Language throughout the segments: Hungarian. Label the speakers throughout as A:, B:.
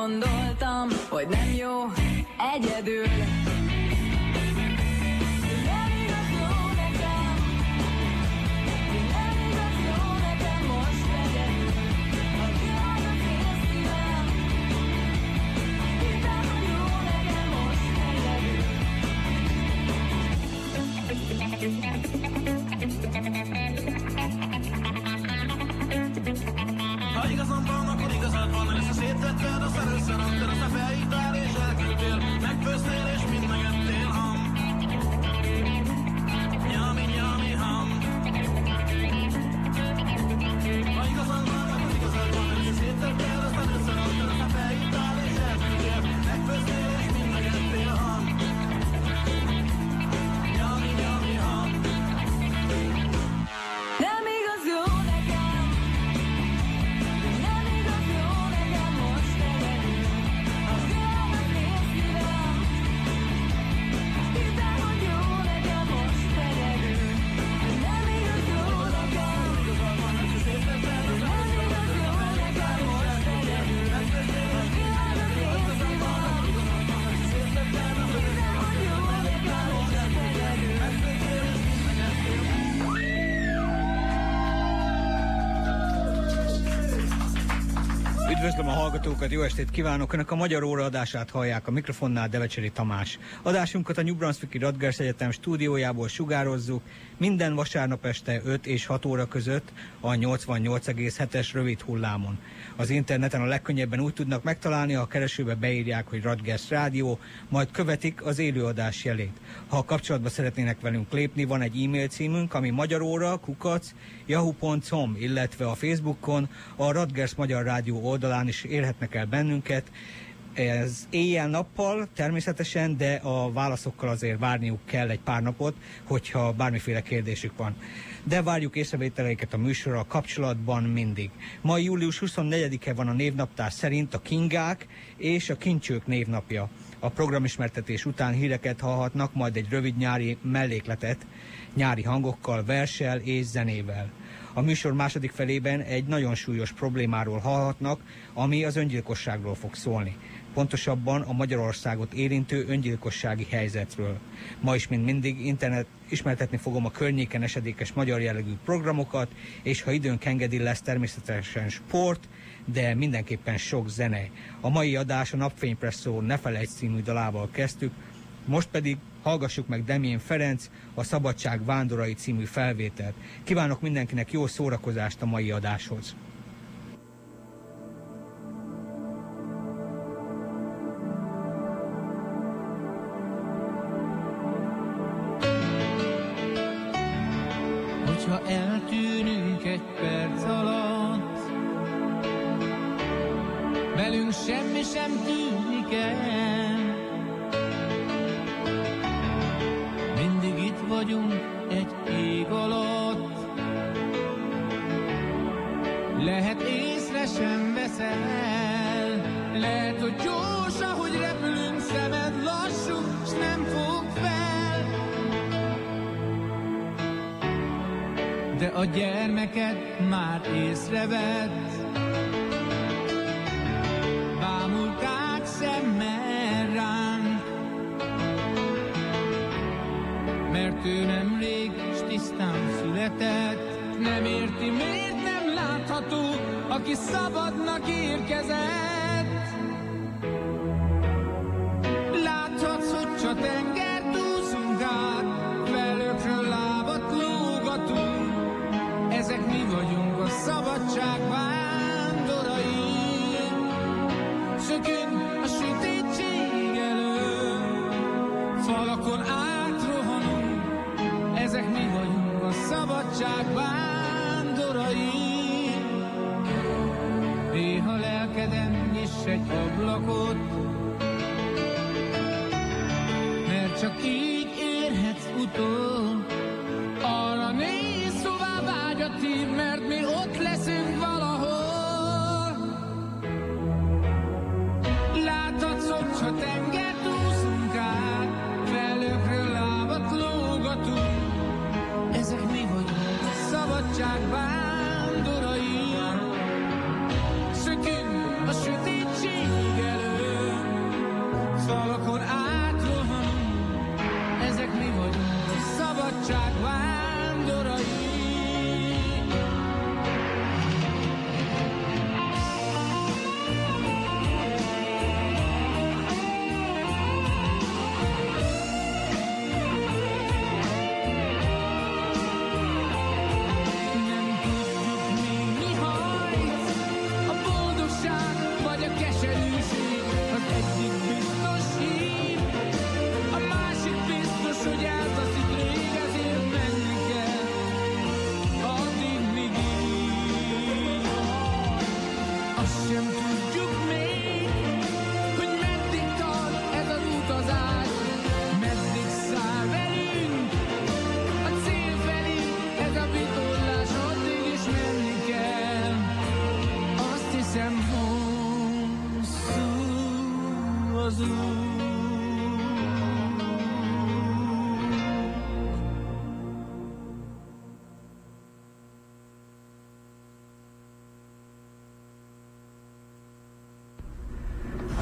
A: gondoltam, hogy nem jó egyedül
B: hallgatókat, jó estét kívánok! Önök a Magyar Óra adását hallják a mikrofonnál Devecseri Tamás. Adásunkat a New Brunswicki Radgers Egyetem stúdiójából sugározzuk minden vasárnap este 5 és 6 óra között a 88,7-es rövid hullámon. Az interneten a legkönnyebben úgy tudnak megtalálni, ha a keresőbe beírják, hogy Radgers Rádió, majd követik az élőadás jelét. Ha a kapcsolatba szeretnének velünk lépni, van egy e-mail címünk, ami magyaróra, kukac, yahoo.com, illetve a Facebookon, a Radgers Magyar Rádió oldalán is érhetnek el bennünket. Ez éjjel-nappal természetesen, de a válaszokkal azért várniuk kell egy pár napot, hogyha bármiféle kérdésük van. De várjuk észrevételeiket a műsorral kapcsolatban mindig. Ma július 24-e van a névnaptár szerint a Kingák és a Kincsők névnapja. A programismertetés után híreket hallhatnak, majd egy rövid nyári mellékletet, nyári hangokkal, versel és zenével. A műsor második felében egy nagyon súlyos problémáról hallhatnak, ami az öngyilkosságról fog szólni. Pontosabban a Magyarországot érintő öngyilkossági helyzetről. Ma is, mint mindig, internet ismertetni fogom a környéken esedékes magyar jellegű programokat, és ha időnk engedi, lesz természetesen sport, de mindenképpen sok zene. A mai adás a Napfénypresszó Ne felejts című dalával kezdtük, most pedig hallgassuk meg Demén Ferenc a Szabadság Vándorai című felvételt. Kívánok mindenkinek jó szórakozást a mai adáshoz!
C: Hogyha eltűnünk egy perc alatt, semmi sem tűnik el. De a gyermeket már észrevett. Bámulkák szemmel ránk, mert ő nemrég és tisztán született. Nem érti, miért nem látható, aki szabadnak érkezett.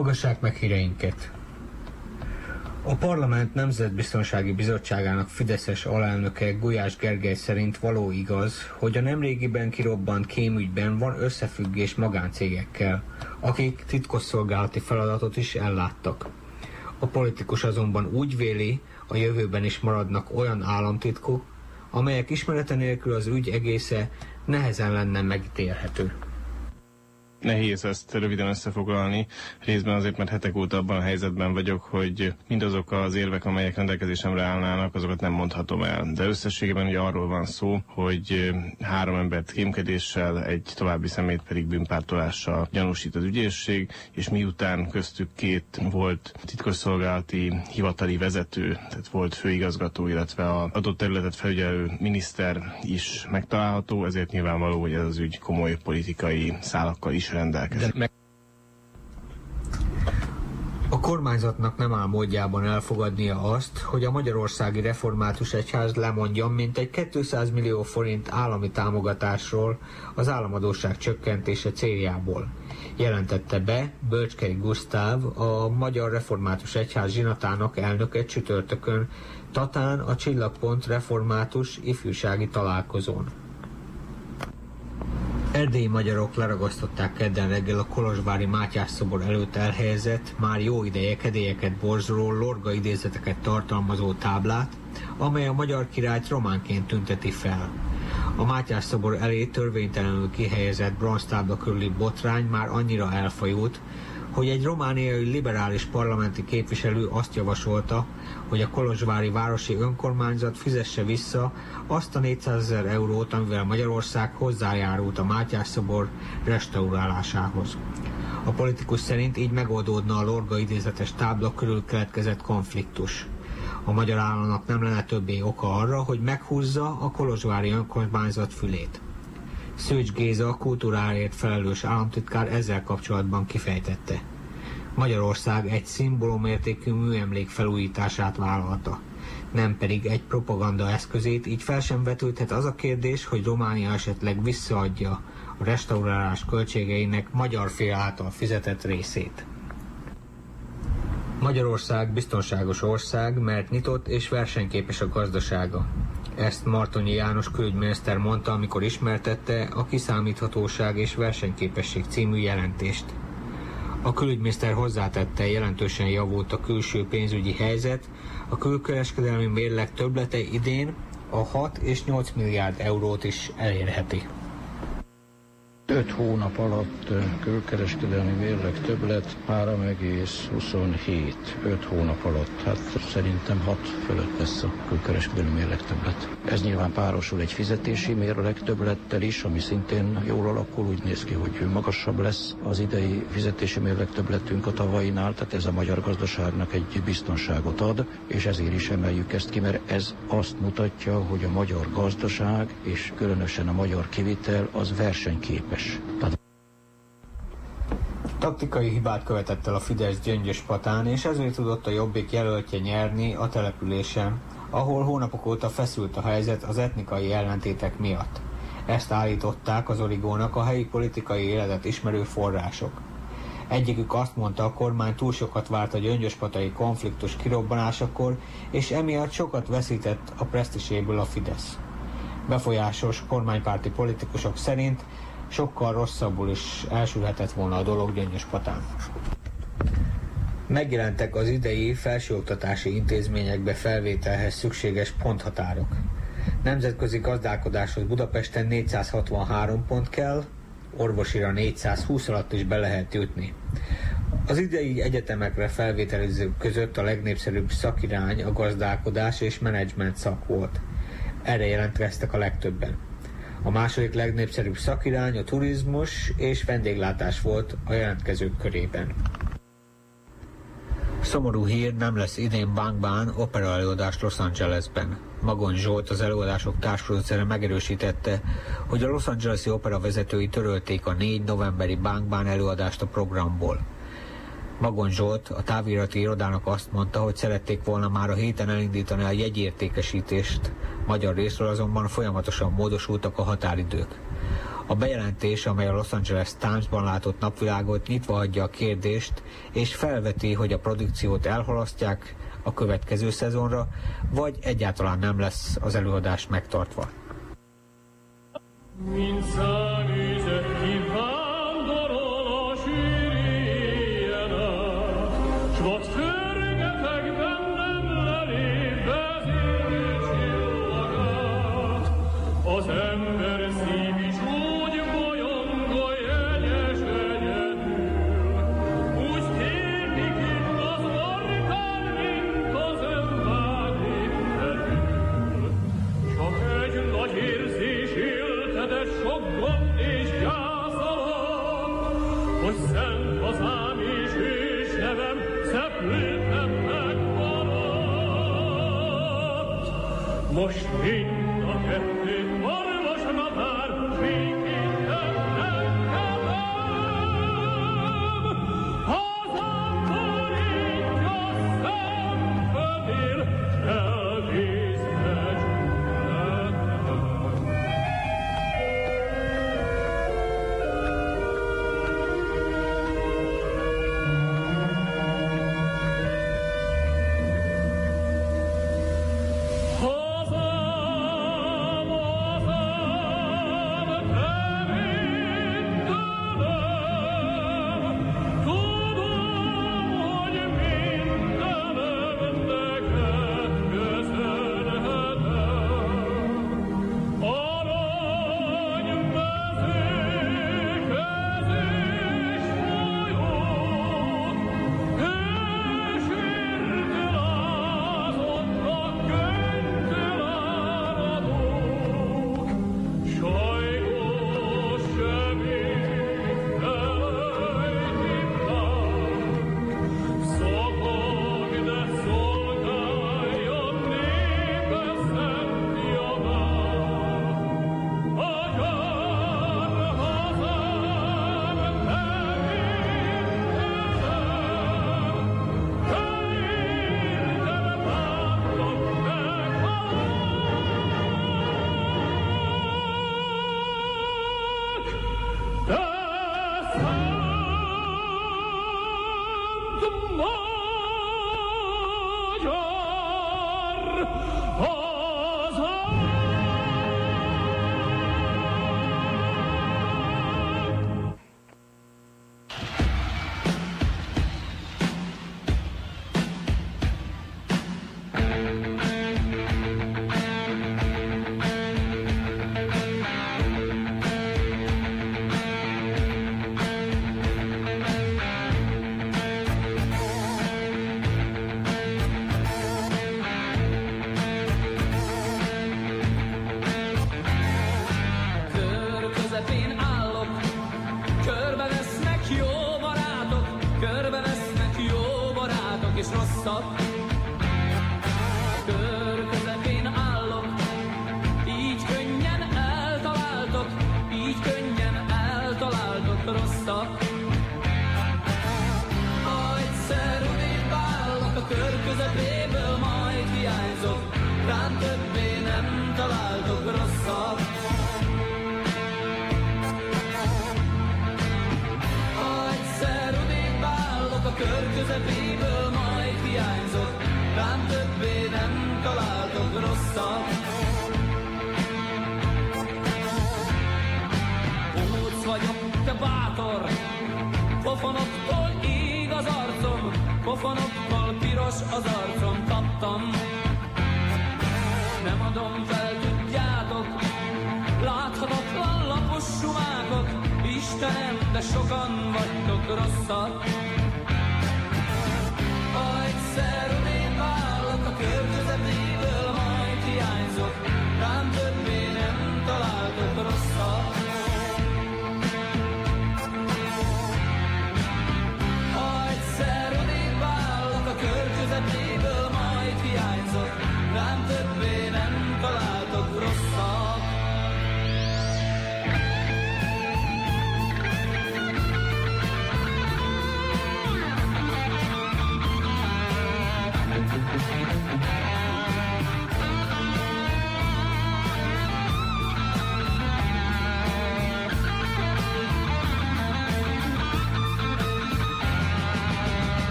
B: Hallgassák meg híreinket! A Parlament Nemzetbiztonsági Bizottságának Fideszes alelnöke Gulyás Gergely szerint való igaz, hogy a nemrégiben kirobbant kémügyben van összefüggés magáncégekkel, akik titkosszolgálati feladatot is elláttak. A politikus azonban úgy véli, a jövőben is maradnak olyan államtitkok, amelyek ismerete nélkül az ügy egésze nehezen lenne megítélhető.
D: Nehéz ezt röviden összefoglalni, részben azért, mert hetek óta abban a helyzetben vagyok, hogy mindazok az érvek, amelyek rendelkezésemre állnának, azokat nem mondhatom el. De összességében ugye arról van szó, hogy három embert kémkedéssel, egy további szemét pedig bűnpártolással gyanúsít az ügyészség, és miután köztük két volt titkosszolgálati hivatali vezető, tehát volt főigazgató, illetve a adott területet felügyelő miniszter is megtalálható, ezért nyilvánvaló, hogy ez az ügy komoly politikai szálakkal is rendelkezik.
B: De meg... A kormányzatnak nem áll módjában elfogadnia azt, hogy a Magyarországi Református Egyház lemondjon mintegy 200 millió forint állami támogatásról az államadóság csökkentése céljából. Jelentette be Bölcskei Gusztáv, a Magyar Református Egyház zsinatának elnöke csütörtökön Tatán a Csillagpont Református ifjúsági találkozón. Erdélyi magyarok leragasztották kedden reggel a Kolozsvári Mátyás szobor előtt elhelyezett, már jó ideje kedélyeket borzoló lorga idézeteket tartalmazó táblát, amely a magyar királyt románként tünteti fel. A Mátyás szobor elé törvénytelenül kihelyezett bronztábla körüli botrány már annyira elfajult, hogy egy romániai liberális parlamenti képviselő azt javasolta, hogy a Kolozsvári Városi Önkormányzat fizesse vissza azt a 400 ezer eurót, amivel Magyarország hozzájárult a Mátyás szobor restaurálásához. A politikus szerint így megoldódna a Lorga idézetes tábla körül keletkezett konfliktus. A magyar államnak nem lenne többé oka arra, hogy meghúzza a Kolozsvári Önkormányzat fülét. Szőcs Géza, a kultúráért felelős államtitkár ezzel kapcsolatban kifejtette. Magyarország egy szimbólumértékű műemlék felújítását vállalta. nem pedig egy propaganda eszközét, így fel sem vetődhet az a kérdés, hogy Románia esetleg visszaadja a restaurálás költségeinek magyar fél által fizetett részét. Magyarország biztonságos ország, mert nyitott és versenyképes a gazdasága. Ezt Martonyi János külügyminiszter mondta, amikor ismertette a Kiszámíthatóság és Versenyképesség című jelentést. A külügyminiszter hozzátette, jelentősen javult a külső pénzügyi helyzet, a külkereskedelmi mérleg töblete idén a 6 és 8 milliárd eurót is elérheti.
E: 5 hónap alatt külkereskedelmi mérleg többlet 3,27. 5 hónap alatt. Hát szerintem 6 fölött lesz a külkereskedelmi mérleg többlet. Ez nyilván párosul egy fizetési mérleg többlettel is, ami szintén jól alakul. Úgy néz ki, hogy magasabb lesz az idei fizetési mérleg többletünk a tavainál, tehát ez a magyar gazdaságnak egy biztonságot ad, és ezért is emeljük ezt ki, mert ez azt mutatja, hogy a magyar gazdaság, és különösen a magyar kivitel, az versenyképes képes.
B: Taktikai hibát követett el a Fidesz Gyöngyös Patán, és ezért tudott a Jobbik jelöltje nyerni a településen, ahol hónapok óta feszült a helyzet az etnikai ellentétek miatt. Ezt állították az origónak a helyi politikai életet ismerő források. Egyikük azt mondta, a kormány túl sokat várt a gyöngyöspatai konfliktus kirobbanásakor, és emiatt sokat veszített a presztiséből a Fidesz. Befolyásos kormánypárti politikusok szerint sokkal rosszabbul is elsülhetett volna a dolog Gyöngyös Patán. Megjelentek az idei felsőoktatási intézményekbe felvételhez szükséges ponthatárok. Nemzetközi gazdálkodáshoz Budapesten 463 pont kell, orvosira 420 alatt is be lehet jutni. Az idei egyetemekre felvételizők között a legnépszerűbb szakirány a gazdálkodás és menedzsment szak volt. Erre jelentkeztek a legtöbben. A második legnépszerűbb szakirány a turizmus és vendéglátás volt a jelentkezők körében. Szomorú hír, nem lesz idén Bankban opera előadás Los Angelesben. Magon Zsolt, az előadások társproducere megerősítette, hogy a Los Angeles-i opera vezetői törölték a 4 novemberi Bankban előadást a programból. Magon Zsolt a távirati irodának azt mondta, hogy szerették volna már a héten elindítani a jegyértékesítést, magyar részről azonban folyamatosan módosultak a határidők. A bejelentés, amely a Los Angeles Times-ban látott napvilágot nyitva adja a kérdést, és felveti, hogy a produkciót elhalasztják a következő szezonra, vagy egyáltalán nem lesz az előadás megtartva. Mint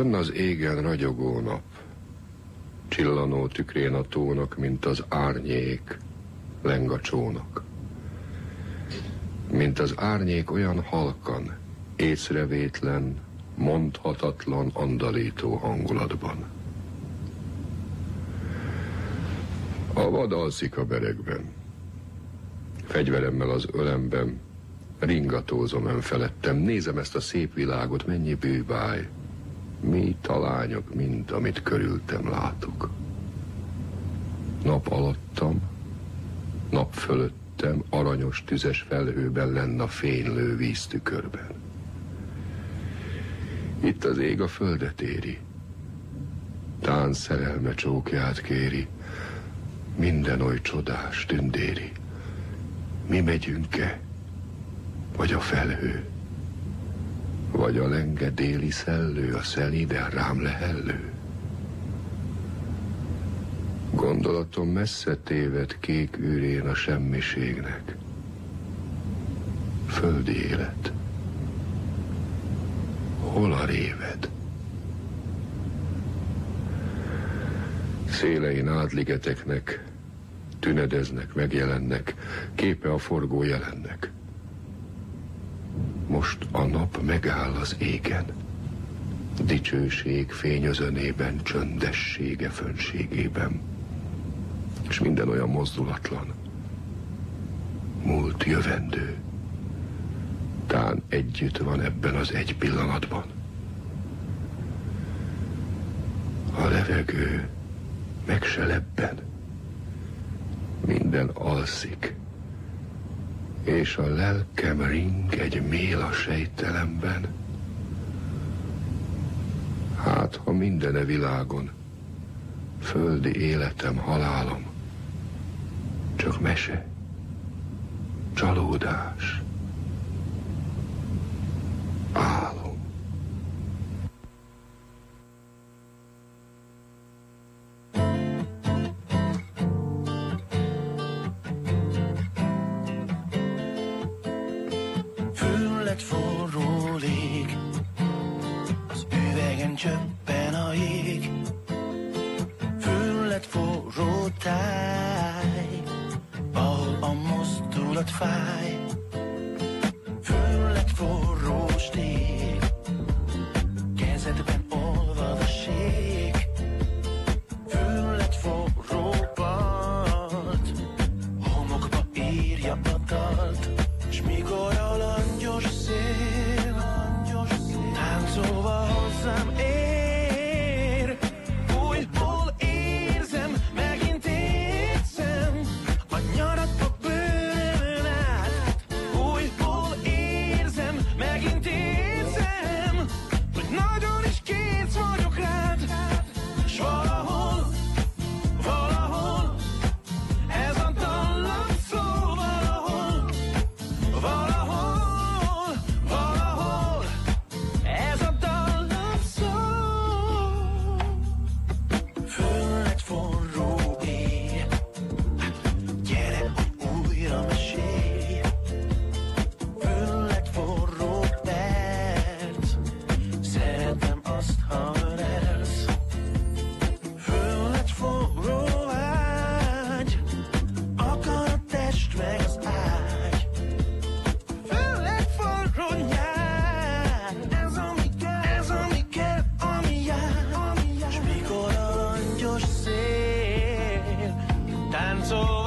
F: Fönn az égen ragyogó nap, csillanó tükrén a tónak, mint az árnyék, leng a csónak. Mint az árnyék olyan halkan, észrevétlen, mondhatatlan, andalító hangulatban. A vad alszik a beregben. Fegyveremmel az ölemben, ringatózom önfelettem, nézem ezt a szép világot, mennyi bűbáj, mi talányok, mint amit körültem látok. Nap alattam, nap fölöttem, aranyos tüzes felhőben lenne a fénylő víztükörben. Itt az ég a földet éri, tán szerelme csókját kéri, minden oly csodás tündéri. Mi megyünk-e, vagy a felhő? Vagy a lenge déli szellő, a szelíden rám lehellő? Gondolatom messze téved kék űrén a semmiségnek. Földi élet. Hol a réved? Szélein átligeteknek tünedeznek, megjelennek, képe a forgó jelennek. Most a nap megáll az égen. Dicsőség fényözönében, csöndessége fönségében. És minden olyan mozdulatlan. Múlt jövendő. Tán együtt van ebben az egy pillanatban. A levegő meg se lebben. Minden alszik és a lelkem ring egy mél a sejtelemben. Hát, ha mindene világon, földi életem, halálom, csak mese, csalódás,
G: soul.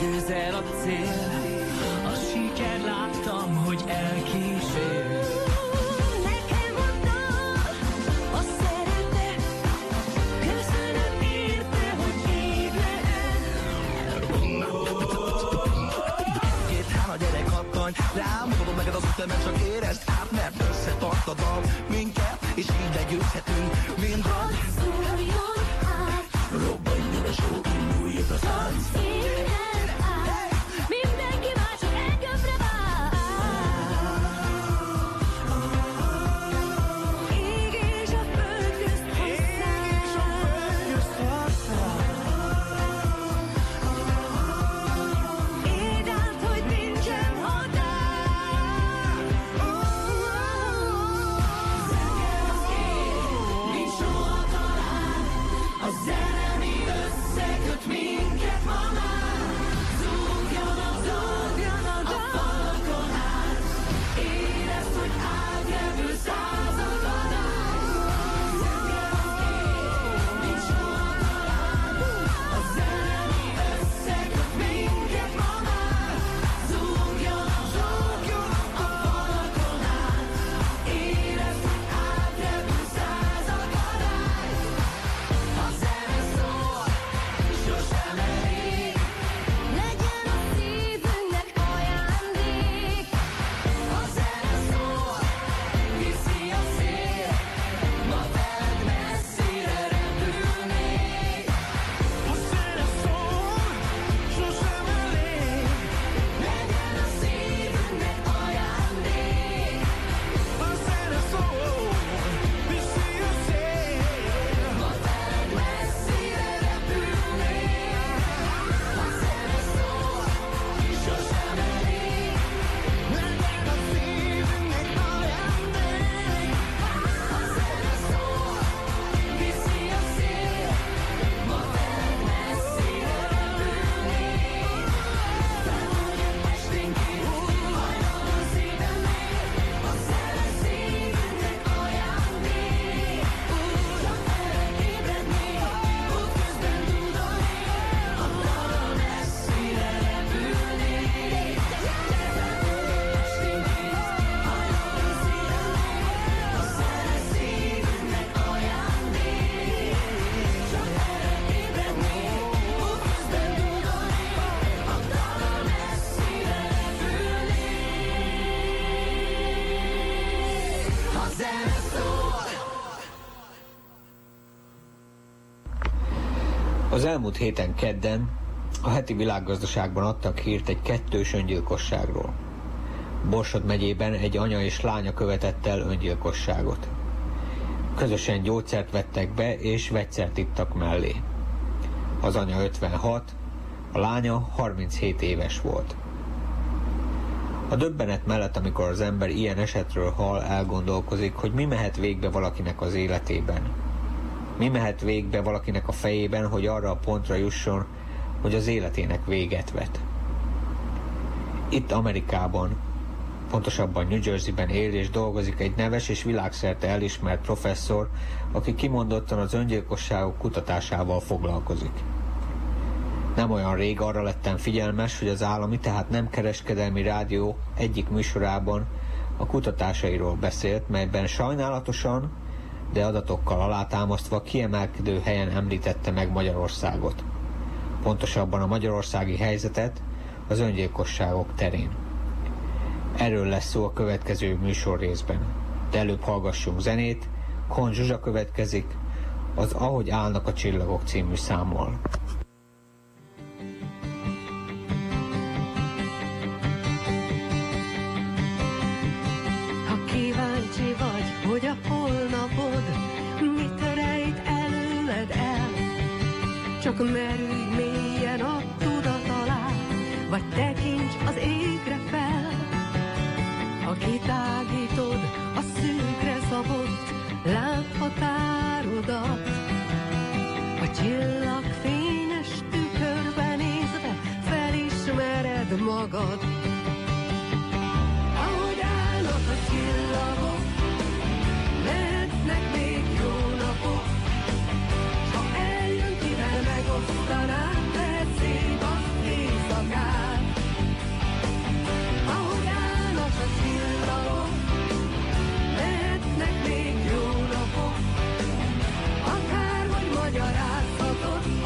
G: közel a cél, a siker láttam, hogy elkísér.
H: a
G: gyerek hattany Rámutatom neked az ütemet, csak érezd át Mert összetart a dal minket És így legyőzhetünk
I: mindhat
B: Az elmúlt héten kedden a heti világgazdaságban adtak hírt egy kettős öngyilkosságról. Borsod megyében egy anya és lánya követett el öngyilkosságot. Közösen gyógyszert vettek be és vegyszert ittak mellé. Az anya 56, a lánya 37 éves volt. A döbbenet mellett, amikor az ember ilyen esetről hal, elgondolkozik, hogy mi mehet végbe valakinek az életében. Mi mehet végbe valakinek a fejében, hogy arra a pontra jusson, hogy az életének véget vet. Itt Amerikában, pontosabban New Jerseyben él és dolgozik egy neves és világszerte elismert professzor, aki kimondottan az öngyilkosságok kutatásával foglalkozik. Nem olyan rég arra lettem figyelmes, hogy az állami, tehát nem kereskedelmi rádió egyik műsorában a kutatásairól beszélt, melyben sajnálatosan, de adatokkal alátámasztva kiemelkedő helyen említette meg Magyarországot. Pontosabban a magyarországi helyzetet az öngyilkosságok terén. Erről lesz szó a következő műsor részben. De előbb hallgassunk zenét, Kon Zsuzsa következik, az Ahogy állnak a csillagok című számmal.
J: Merülj mélyen a tudat alá, vagy tekints az égre fel. Ha kitágítod a szűkre szabott lábhatárodat, a csillag fényes tükörbe nézve felismered magad. Lehetnek még jó napok. Akárhogy magyarázhatod,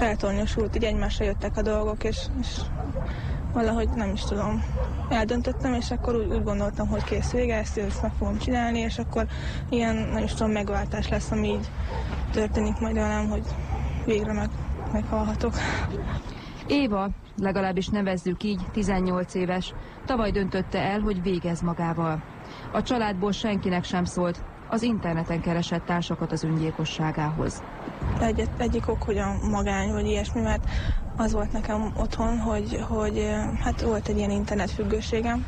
K: feltornyosult, így egymásra jöttek a dolgok, és, és valahogy nem is tudom, eldöntöttem, és akkor úgy, úgy gondoltam, hogy kész vége, ezt, ezt meg fogom csinálni, és akkor ilyen, nem is tudom, megváltás lesz, ami így történik majd velem, hogy végre meg, meghalhatok.
L: Éva, legalábbis nevezzük így, 18 éves, tavaly döntötte el, hogy végez magával. A családból senkinek sem szólt, az interneten keresett társakat az öngyilkosságához.
K: Egy, egyik ok, hogy a magány vagy ilyesmi, mert az volt nekem otthon, hogy, hogy hát volt egy ilyen internetfüggőségem,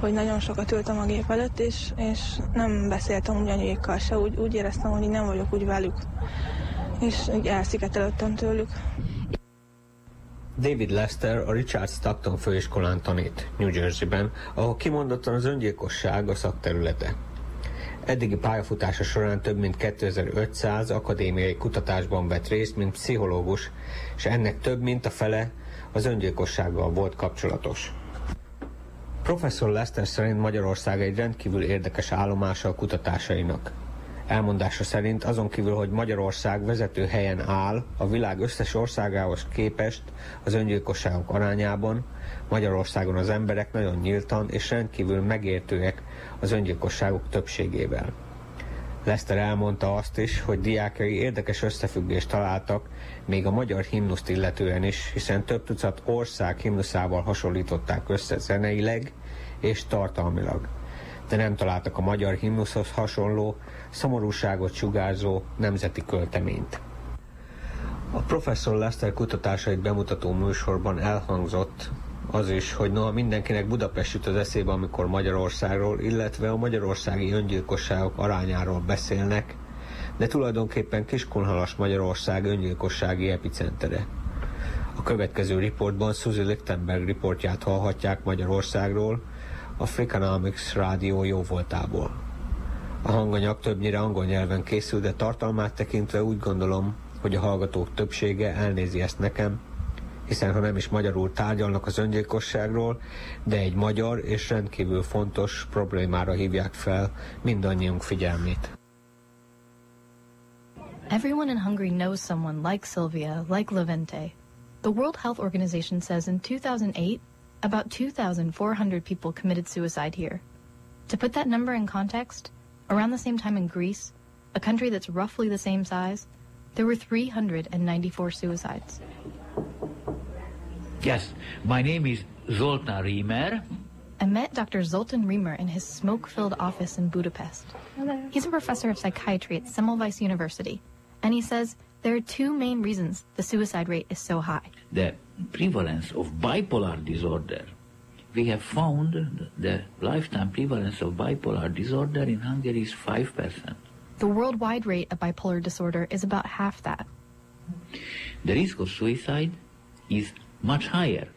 K: hogy nagyon sokat ültem a gép előtt, és, és nem beszéltem úgy anyuékkal se, úgy, úgy éreztem, hogy nem vagyok úgy velük, és így elszigetelődtem tőlük.
B: David Lester a Richard Stockton főiskolán tanít, New Jersey-ben, ahol kimondottan az öngyilkosság a szakterülete. Eddigi pályafutása során több mint 2500 akadémiai kutatásban vett részt, mint pszichológus, és ennek több mint a fele az öngyilkossággal volt kapcsolatos. Professzor Lester szerint Magyarország egy rendkívül érdekes állomása a kutatásainak. Elmondása szerint azon kívül, hogy Magyarország vezető helyen áll a világ összes országához képest az öngyilkosságok arányában, Magyarországon az emberek nagyon nyíltan és rendkívül megértőek az öngyilkosságok többségével. Lester elmondta azt is, hogy diákjai érdekes összefüggést találtak még a magyar himnuszt illetően is, hiszen több tucat ország himnuszával hasonlították össze zeneileg és tartalmilag. De nem találtak a magyar himnuszhoz hasonló, szomorúságot sugárzó nemzeti költeményt. A professzor Lester kutatásait bemutató műsorban elhangzott az is, hogy noha mindenkinek Budapest jut az eszébe, amikor Magyarországról, illetve a magyarországi öngyilkosságok arányáról beszélnek, de tulajdonképpen Kiskunhalas Magyarország öngyilkossági epicentere. A következő riportban Suzy Lichtenberg riportját hallhatják Magyarországról, a Freakonomics rádió jóvoltából. A hanganyag többnyire angol nyelven készül, de tartalmát tekintve úgy gondolom, hogy a hallgatók többsége elnézi ezt nekem, hiszen ha nem is magyarul tárgyalnak az öngyilkosságról, de egy magyar és rendkívül fontos problémára hívják fel mindannyiunk figyelmét.
M: Everyone in Hungary knows someone like Sylvia, like Levente. The World Health Organization says in 2008, about 2,400 people committed suicide here. To put that number in context, around the same time in Greece, a country that's roughly the same size, there were 394 suicides.
N: Yes, my name is Zoltán Riemer.
M: I met Dr. Zoltan Riemer in his smoke-filled office in Budapest. Hello. He's a professor of psychiatry at Semmelweis University, and he says there are two main reasons the suicide rate is so high.
N: The prevalence of bipolar disorder. We have found the lifetime prevalence of bipolar disorder in Hungary is 5%.
M: The worldwide rate of bipolar disorder is about half that.
N: The risk of suicide is much higher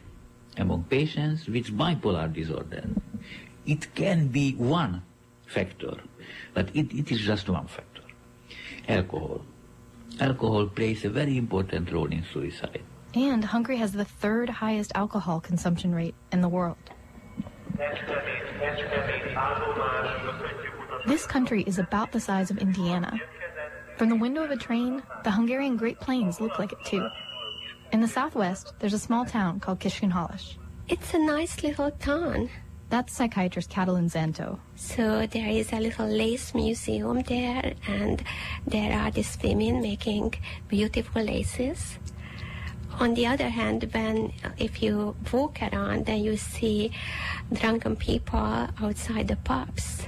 N: among patients with bipolar disorder. It can be one factor, but it, it is just one factor. Alcohol. Alcohol plays a very important role in suicide.
M: And Hungary has the third highest alcohol consumption rate in the world. This country is about the size of Indiana. From the window of a train, the Hungarian Great Plains look like it too. In the southwest, there's a small town called Kiskunhalas.
O: It's a nice little town.
M: That's psychiatrist Catalin Zanto.
O: So there is a little lace museum there, and there are these women making beautiful laces. On the other hand, when if you walk around, then you see drunken people outside the pubs.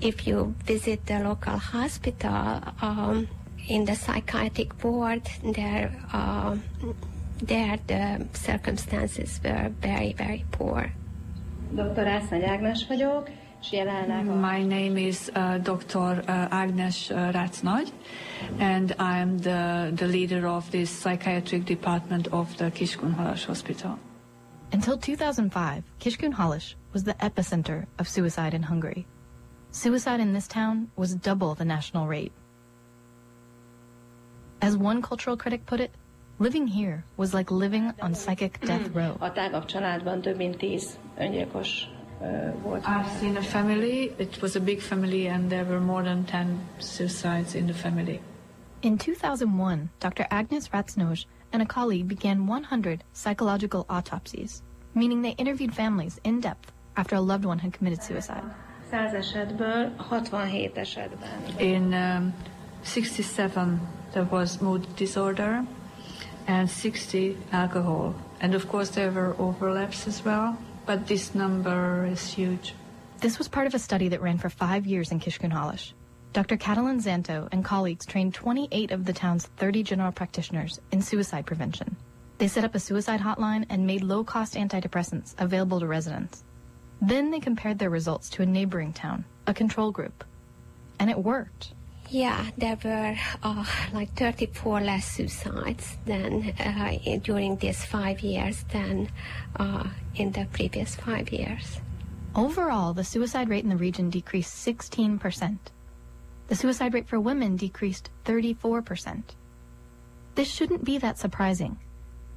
O: If you visit the local hospital, um, in the psychiatric ward, there, uh, there the circumstances were very, very poor.
P: Dr. Ágnes vagyok, jelenleg My name is uh, Dr. Uh, Ágnes uh, Rácnagy, and I am the, the leader of this psychiatric department of the Kiskunhalas Hospital.
M: Until 2005, Kiskunhalas was the epicenter of suicide in Hungary. Suicide in this town was double the national rate. As one cultural critic put it, living here was like living on psychic death row.
P: A tágabb családban több mint tíz öngyilkos uh, volt. I've seen a family. It was a big family and there were more than 10 suicides in the family.
M: In 2001, Dr. Agnes Ratsnoj and a colleague began 100 psychological autopsies, meaning they interviewed families in depth after a loved one had committed suicide.
Q: 100 esetből 67 esetben.
P: In um, 67, there was mood disorder, and 60 alcohol. And of course, there were overlaps as well, but this number is huge.
M: This was part of a study that ran for five years in Kishkunhalas. Dr. Catalin Zanto and colleagues trained 28 of the town's 30 general practitioners in suicide prevention. They set up a suicide hotline and made low-cost antidepressants available to residents. Then they compared their results to a neighboring town, a control group. And it worked.
O: Yeah, there were uh, like 34 less suicides than uh, during these five years than uh, in the previous five years.
M: Overall, the suicide rate in the region decreased 16%. The suicide rate for women decreased 34%. This shouldn't be that surprising.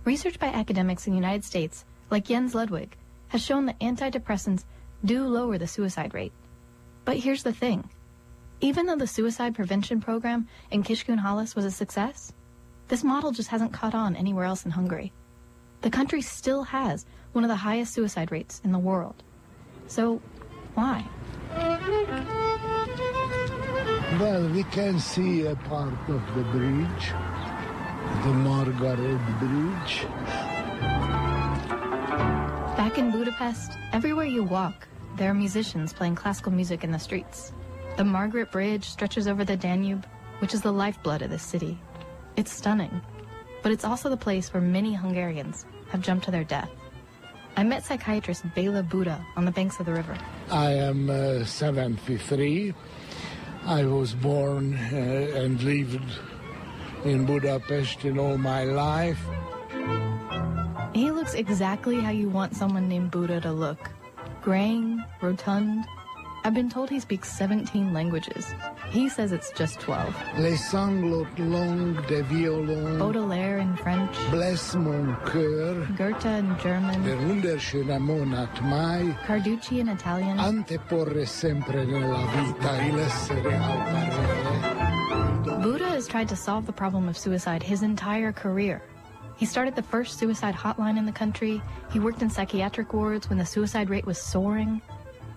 M: Research by academics in the United States, like Jens Ludwig, has shown that antidepressants do lower the suicide rate. But here's the thing. Even though the suicide prevention program in Kishkun Halas was a success, this model just hasn't caught on anywhere else in Hungary. The country still has one of the highest suicide rates in the world. So, why?
R: Well, we can see a part of the bridge, the Margaret Bridge.
M: Back in Budapest, everywhere you walk, there are musicians playing classical music in the streets. The Margaret Bridge stretches over the Danube, which is the lifeblood of this city. It's stunning, but it's also the place where many Hungarians have jumped to their death. I met psychiatrist Bela Buda on the banks of the river.
R: I am uh, 73. I was born uh, and lived in Budapest in all my life.
M: He looks exactly how you want someone named Buddha to look. Graying, rotund. I've been told he speaks 17 languages. He says it's just 12.
R: Les sanglots longs de violon.
M: Baudelaire in French.
R: Bless mon cœur.
M: Goethe in German.
R: Der wunderschöne Monat Mai.
M: Carducci in Italian.
R: Anteporre sempre nella vita il essere al parere.
M: Buddha has tried to solve the problem of suicide his entire career. He started the first suicide hotline in the country. He worked in psychiatric wards when the suicide rate was soaring.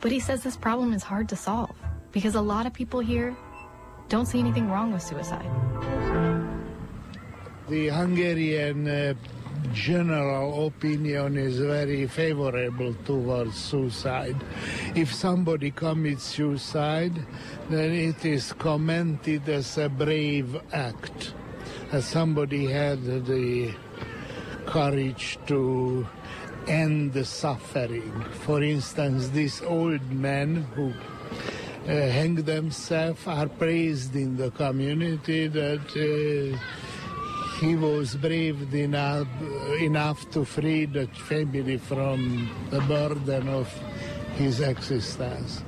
M: But he says this problem is hard to solve because a lot of people here don't see anything wrong with suicide.
R: The Hungarian uh, general opinion is very favorable towards suicide. If somebody commits suicide, then it is commented as a brave act. As somebody had the courage to end the suffering. For instance, these old men who uh, hang themselves are praised in the community that uh, he was brave enough, enough to free the family from the burden of his existence.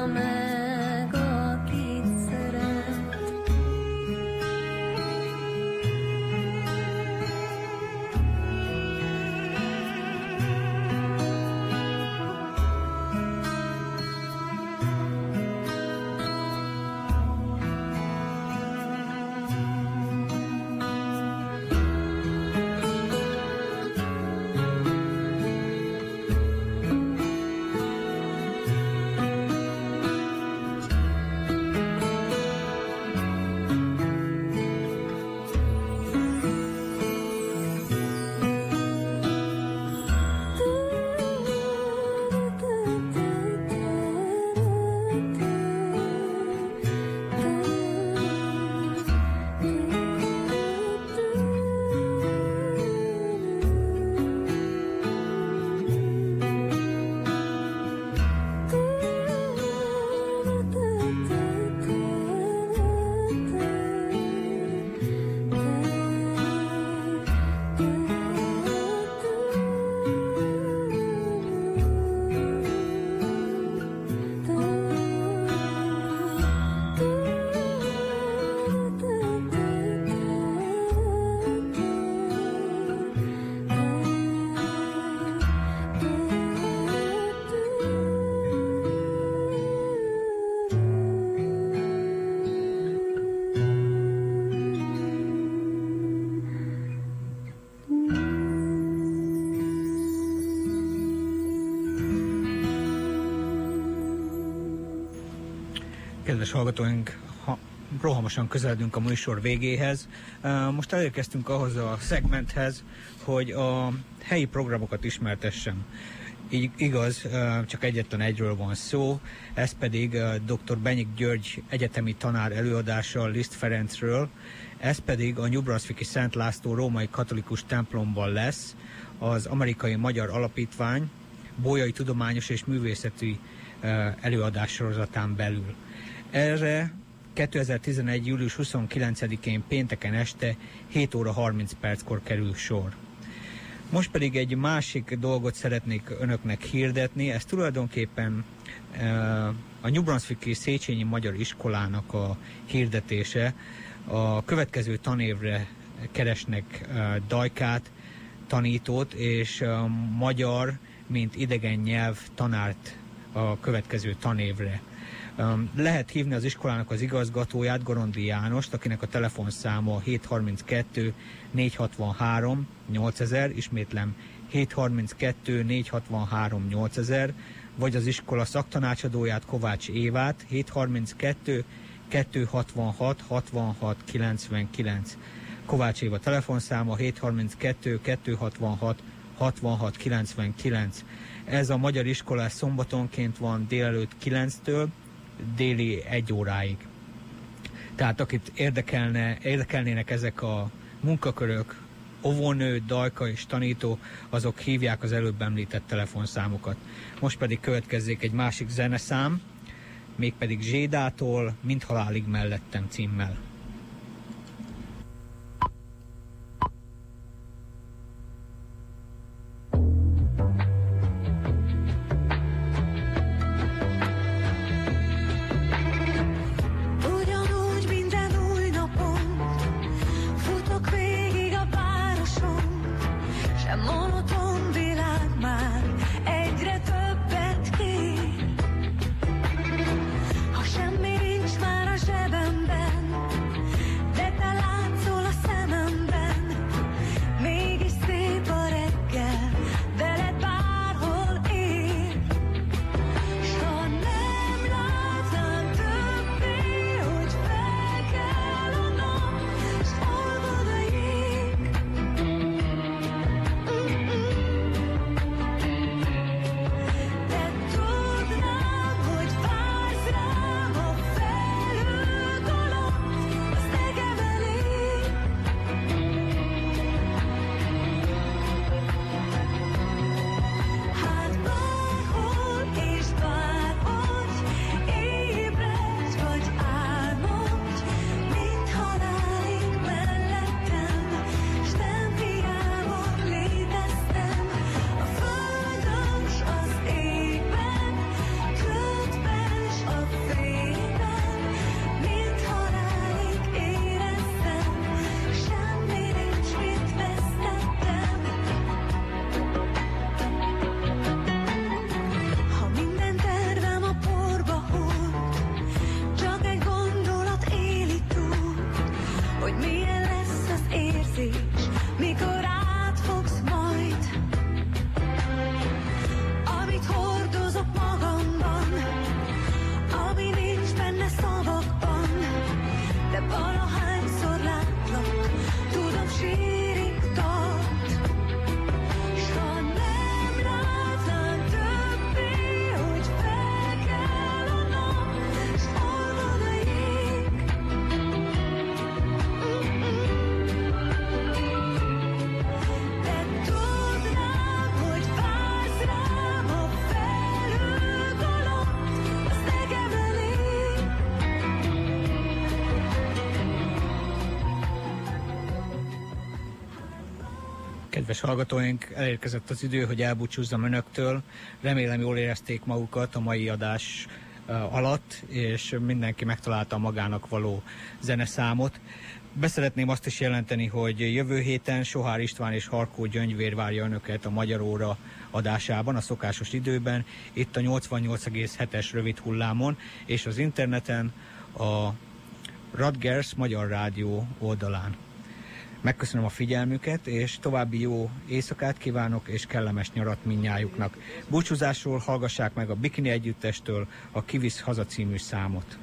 H: Fogja meg,
B: Kedves hallgatóink, ha rohamosan közeledünk a műsor végéhez. Uh, Most elérkeztünk ahhoz a szegmenthez, hogy a helyi programokat ismertessem. Így igaz, uh, csak egyetlen egyről van szó, ez pedig uh, dr. Benyik György egyetemi tanár előadása Liszt Ferencről, ez pedig a New Brunswicki Szent László római katolikus templomban lesz, az amerikai magyar alapítvány bolyai tudományos és művészeti uh, előadás sorozatán belül. Erre 2011. július 29-én pénteken este 7 óra 30 perckor kerül sor. Most pedig egy másik dolgot szeretnék önöknek hirdetni, ez tulajdonképpen eh, a New Brunswicki Széchenyi Magyar Iskolának a hirdetése. A következő tanévre keresnek eh, dajkát, tanítót és eh, magyar, mint idegen nyelv tanárt a következő tanévre. Lehet hívni az iskolának az igazgatóját, Gorondi Jánost, akinek a telefonszáma 732 463 8000, ismétlem 732 463 8000, vagy az iskola szaktanácsadóját Kovács Évát 732 266 66 99. Kovács Éva telefonszáma 732 266 66 99. Ez a magyar iskolás szombatonként van délelőtt 9-től déli egy óráig. Tehát akit érdekelne, érdekelnének ezek a munkakörök, óvónő, dajka és tanító, azok hívják az előbb említett telefonszámokat. Most pedig következzék egy másik zeneszám, mégpedig Zsédától, Mint halálig mellettem címmel.
S: Kedves hallgatóink, elérkezett az idő, hogy elbúcsúzzam önöktől. Remélem jól érezték magukat a mai adás alatt, és mindenki megtalálta magának való zeneszámot. Beszeretném azt is jelenteni, hogy jövő héten Sohár István és Harkó Gyöngyvér várja önöket a Magyar Óra adásában, a szokásos időben, itt a 88,7-es rövid hullámon, és az interneten a Radgers Magyar Rádió oldalán. Megköszönöm a figyelmüket, és további jó éjszakát kívánok, és kellemes nyarat minnyájuknak. Búcsúzásról hallgassák meg a Bikini Együttestől a Kivisz Haza című számot.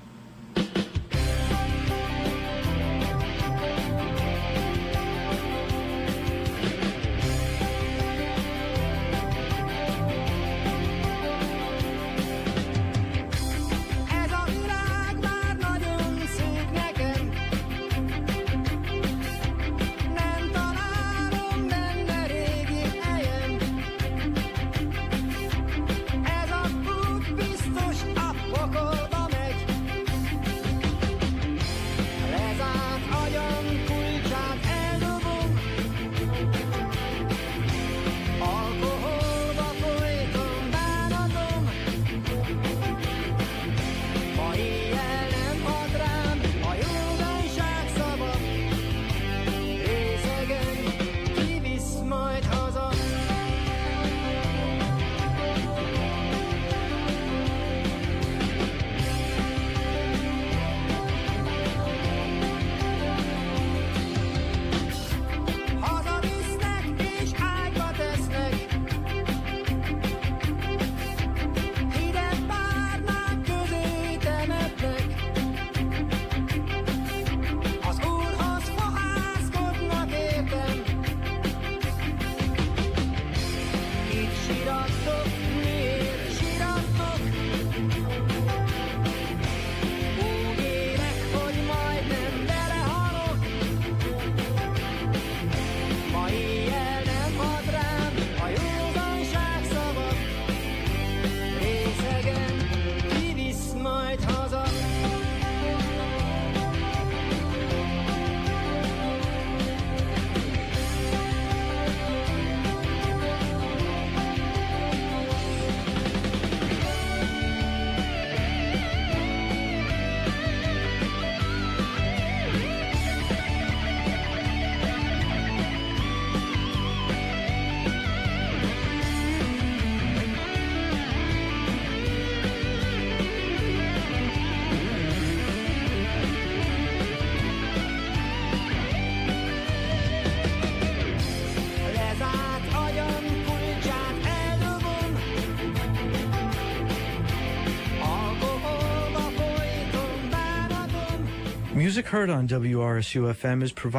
T: Music heard on WRSU FM is provided